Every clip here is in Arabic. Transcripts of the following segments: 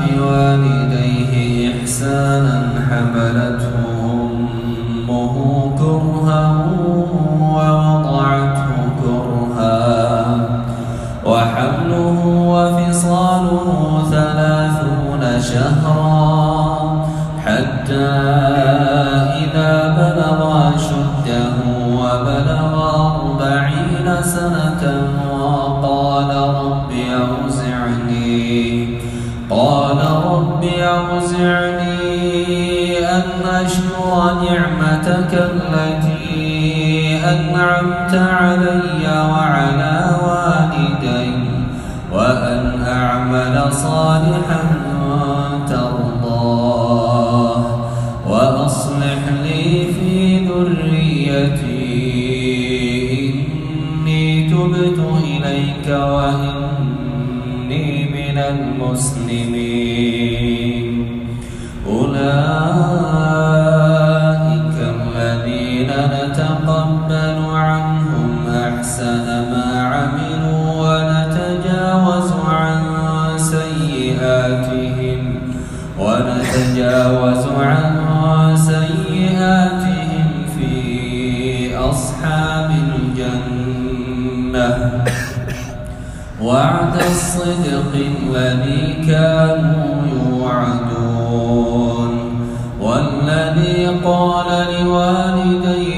بوالديه إحسانا حملته أمه كرها ووضعته كرها وحمله وفصاله ثلاثون شهرا حتى إذا بلغ أشده وبلغ أن أشكر نعمتك التي أنعمت علي وعلى والدي وأن أعمل صالحا ترضاه وأصلح لي في ذريتي. إني تبت إليك وإني من المسلمين. أولئك أصحاب الجنة. وعد الصدق الذي كانوا يوعدون. والذي قال لوالديه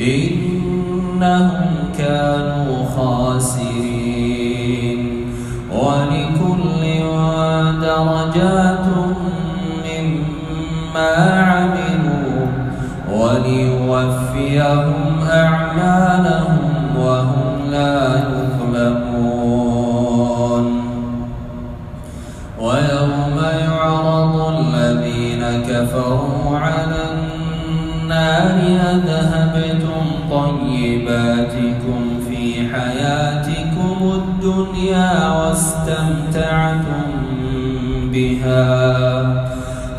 إنهم طيباتكم في حياتكم الدنيا واستمتعتم بها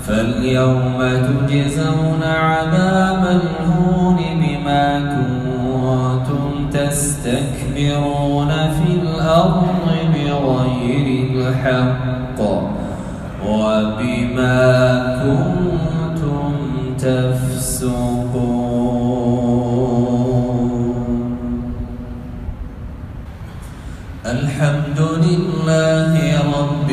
فاليوم تجزون عذاب الهون بما كنتم تستكبرون في الأرض بغير الحق وبما كنتم تفسقون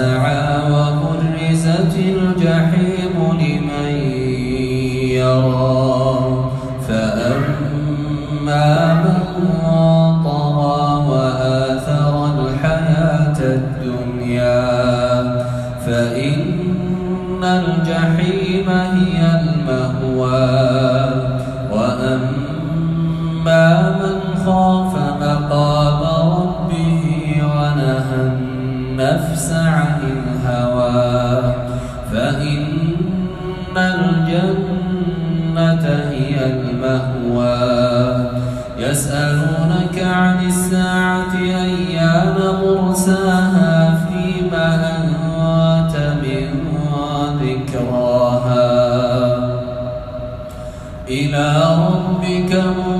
سعى وبرزت الجحيم لمن يرى. فأما من فإن الجحيم هي المهوى وأما من خاف مقام ربه ونهى النفس الساعة أيان مرساها فيما أنت من ذكراها. إلى ربك منذ